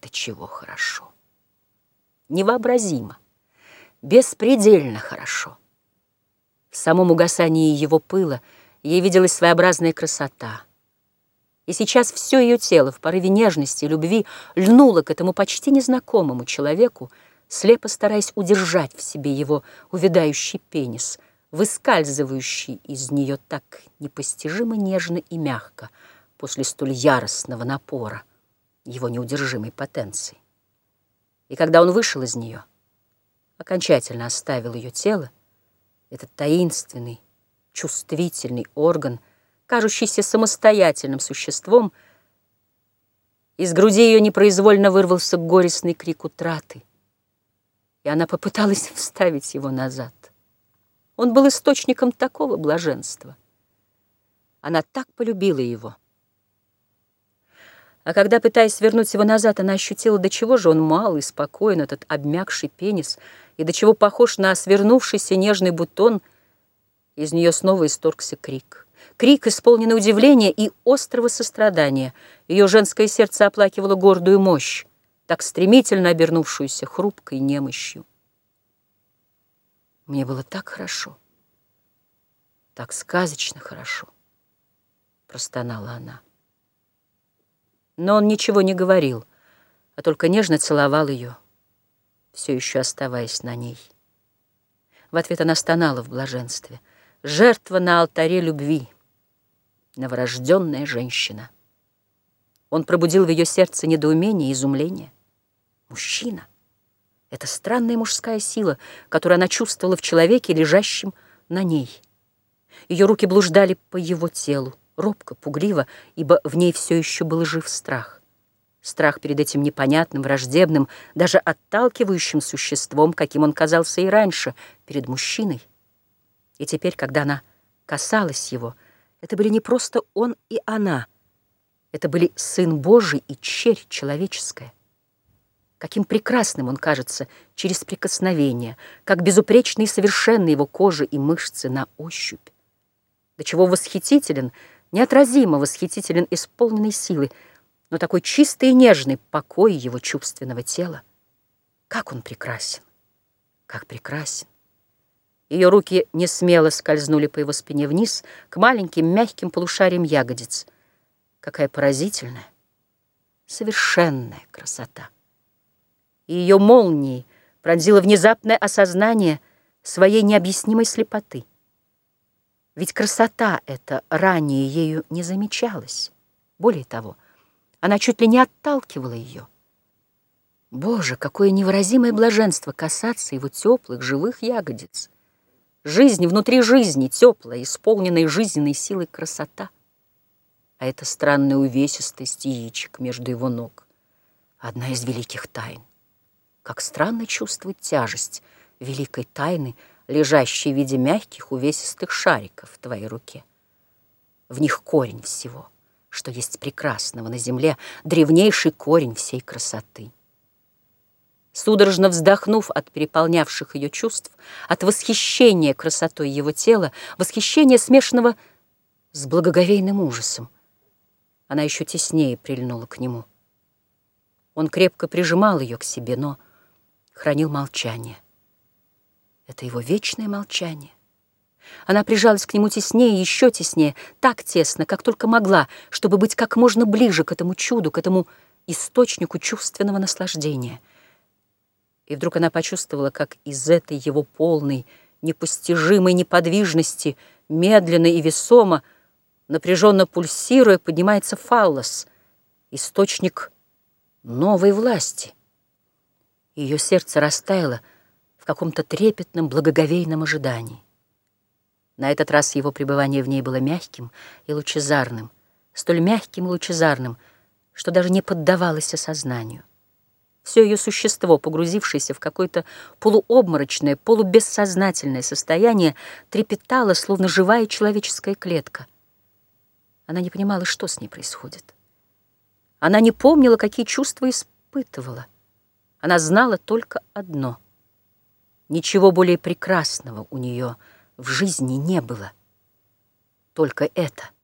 это чего хорошо! Невообразимо, беспредельно хорошо. В самом угасании его пыла ей виделась своеобразная красота. И сейчас все ее тело в порыве нежности и любви льнуло к этому почти незнакомому человеку, слепо стараясь удержать в себе его увядающий пенис, выскальзывающий из нее так непостижимо нежно и мягко после столь яростного напора его неудержимой потенции. И когда он вышел из нее, окончательно оставил ее тело, этот таинственный, чувствительный орган, кажущийся самостоятельным существом, из груди ее непроизвольно вырвался горестный крик утраты — и она попыталась вставить его назад. Он был источником такого блаженства. Она так полюбила его. А когда, пытаясь вернуть его назад, она ощутила, до чего же он мал и спокоен, этот обмякший пенис, и до чего похож на свернувшийся нежный бутон, из нее снова исторгся крик. Крик, исполненный удивления и острого сострадания. Ее женское сердце оплакивало гордую мощь так стремительно обернувшуюся хрупкой немощью. Мне было так хорошо, так сказочно хорошо, простонала она. Но он ничего не говорил, а только нежно целовал ее, все еще оставаясь на ней. В ответ она стонала в блаженстве. Жертва на алтаре любви, новорожденная женщина. Он пробудил в ее сердце недоумение и изумление. Мужчина. Это странная мужская сила, которую она чувствовала в человеке, лежащем на ней. Ее руки блуждали по его телу, робко, пугливо, ибо в ней все еще был жив страх. Страх перед этим непонятным, враждебным, даже отталкивающим существом, каким он казался и раньше, перед мужчиной. И теперь, когда она касалась его, это были не просто он и она, это были Сын Божий и черь человеческая. Каким прекрасным он кажется через прикосновение, как безупречны и совершенны его кожа и мышцы на ощупь. До чего восхитителен, неотразимо восхитителен исполненной силы, но такой чистый и нежный покой его чувственного тела. Как он прекрасен, как прекрасен. Ее руки не смело скользнули по его спине вниз к маленьким мягким полушариям ягодиц. Какая поразительная, совершенная красота! и ее молнией пронзило внезапное осознание своей необъяснимой слепоты. Ведь красота эта ранее ею не замечалась. Более того, она чуть ли не отталкивала ее. Боже, какое невыразимое блаженство касаться его теплых, живых ягодиц. Жизнь внутри жизни, теплая, исполненная жизненной силой красота. А это странная увесистость яичек между его ног. Одна из великих тайн. Как странно чувствовать тяжесть великой тайны, лежащей в виде мягких увесистых шариков в твоей руке. В них корень всего, что есть прекрасного на земле, древнейший корень всей красоты. Судорожно вздохнув от переполнявших ее чувств, от восхищения красотой его тела, восхищения смешанного с благоговейным ужасом, она еще теснее прильнула к нему. Он крепко прижимал ее к себе, но хранил молчание. Это его вечное молчание. Она прижалась к нему теснее, еще теснее, так тесно, как только могла, чтобы быть как можно ближе к этому чуду, к этому источнику чувственного наслаждения. И вдруг она почувствовала, как из этой его полной, непостижимой неподвижности, медленно и весомо, напряженно пульсируя, поднимается фаллос, источник новой власти — ее сердце растаяло в каком-то трепетном, благоговейном ожидании. На этот раз его пребывание в ней было мягким и лучезарным, столь мягким и лучезарным, что даже не поддавалось осознанию. Все ее существо, погрузившееся в какое-то полуобморочное, полубессознательное состояние, трепетало, словно живая человеческая клетка. Она не понимала, что с ней происходит. Она не помнила, какие чувства испытывала. Она знала только одно. Ничего более прекрасного у нее в жизни не было. Только это —